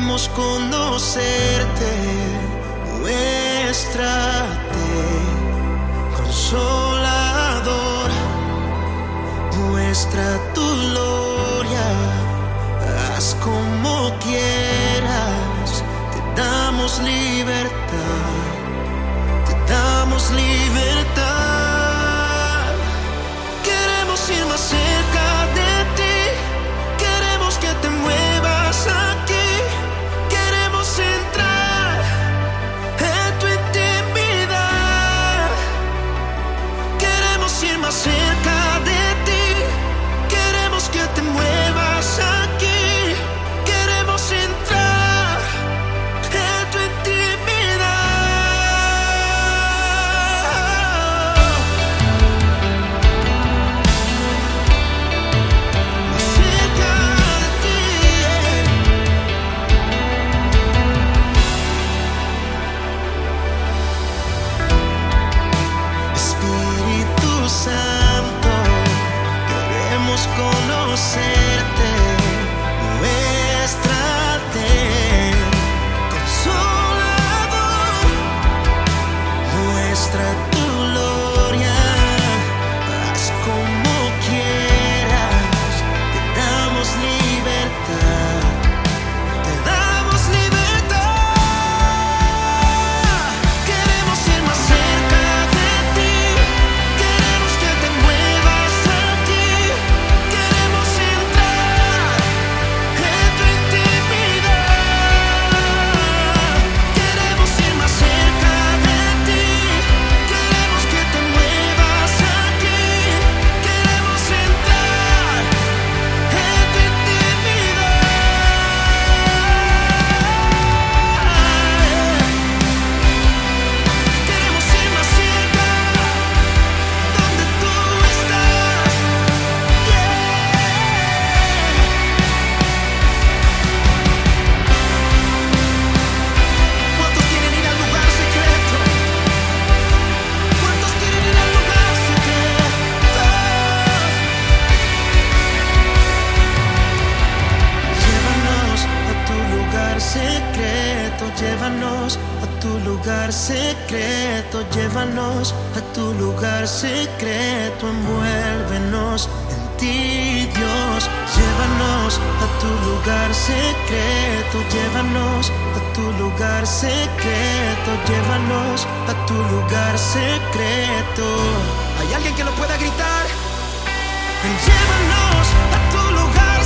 queremos conocerte, muéstrate, consolador, muestra tu gloria, haz como quieras, te damos libertad. queremos conocerte, muéstrate, consolador, muestra tu Llévanos a tu lugar secreto, llévanos a tu lugar secreto, envuélvenos en ti, Dios. Llévanos a tu lugar secreto, llévanos a tu lugar secreto, llévanos a tu lugar secreto. ¿Hay alguien que lo pueda gritar? Llévanos a tu lugar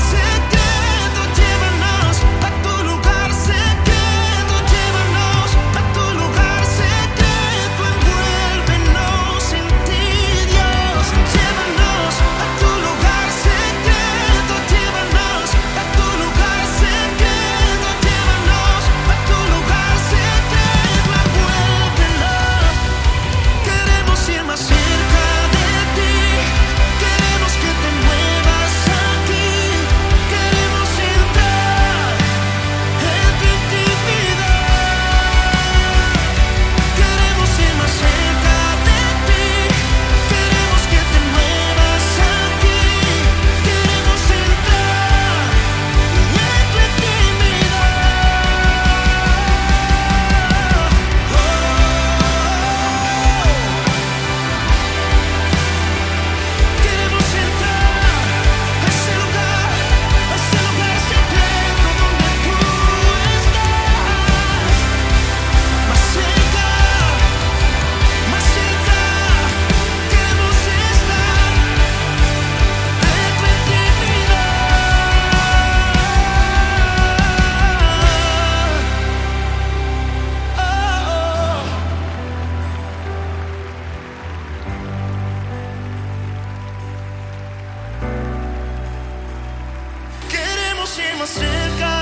mistake.